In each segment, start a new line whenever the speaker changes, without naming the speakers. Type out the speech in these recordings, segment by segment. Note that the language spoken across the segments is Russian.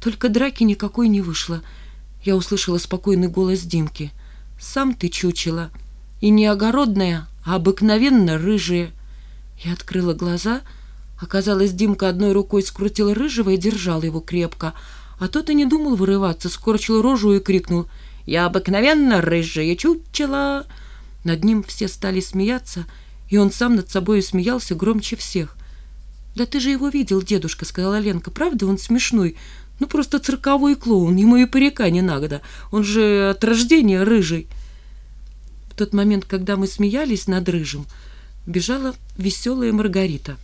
Только драки никакой не вышло. Я услышала спокойный голос Димки. «Сам ты чучела. И не огородная, а обыкновенно рыжая». Я открыла глаза. Оказалось, Димка одной рукой скрутил рыжего и держал его крепко. А тот и не думал вырываться, скорчил рожу и крикнул «Я обыкновенно рыжая чучела!» Над ним все стали смеяться, и он сам над собой смеялся громче всех. «Да ты же его видел, дедушка», — сказала Ленка. «Правда, он смешной? Ну, просто цирковой клоун, ему и парика не надо. Он же от рождения рыжий». В тот момент, когда мы смеялись над рыжим, бежала веселая Маргарита.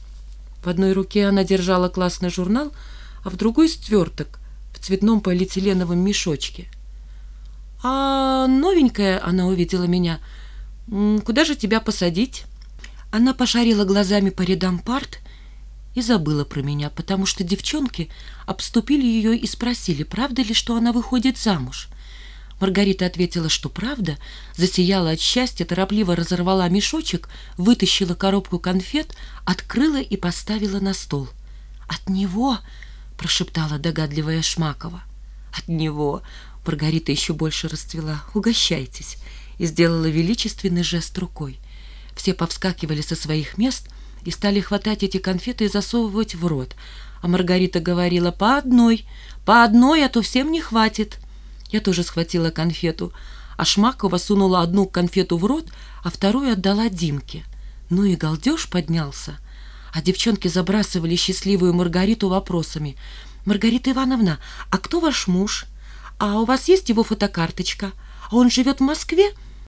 В одной руке она держала классный журнал, а в другой — сверток в цветном полиэтиленовом мешочке. «А новенькая она увидела меня. Куда же тебя посадить?» Она пошарила глазами по рядам парт и забыла про меня, потому что девчонки обступили ее и спросили, правда ли, что она выходит замуж. Маргарита ответила, что правда, засияла от счастья, торопливо разорвала мешочек, вытащила коробку конфет, открыла и поставила на стол. «От него!» — прошептала догадливая Шмакова. «От него!» — Маргарита еще больше расцвела. «Угощайтесь!» и сделала величественный жест рукой. Все повскакивали со своих мест — и стали хватать эти конфеты и засовывать в рот. А Маргарита говорила «по одной, по одной, а то всем не хватит». Я тоже схватила конфету, а Шмакова сунула одну конфету в рот, а вторую отдала Димке. Ну и галдеж поднялся. А девчонки забрасывали счастливую Маргариту вопросами. «Маргарита Ивановна, а кто ваш муж? А у вас есть его фотокарточка? А он живет в Москве?»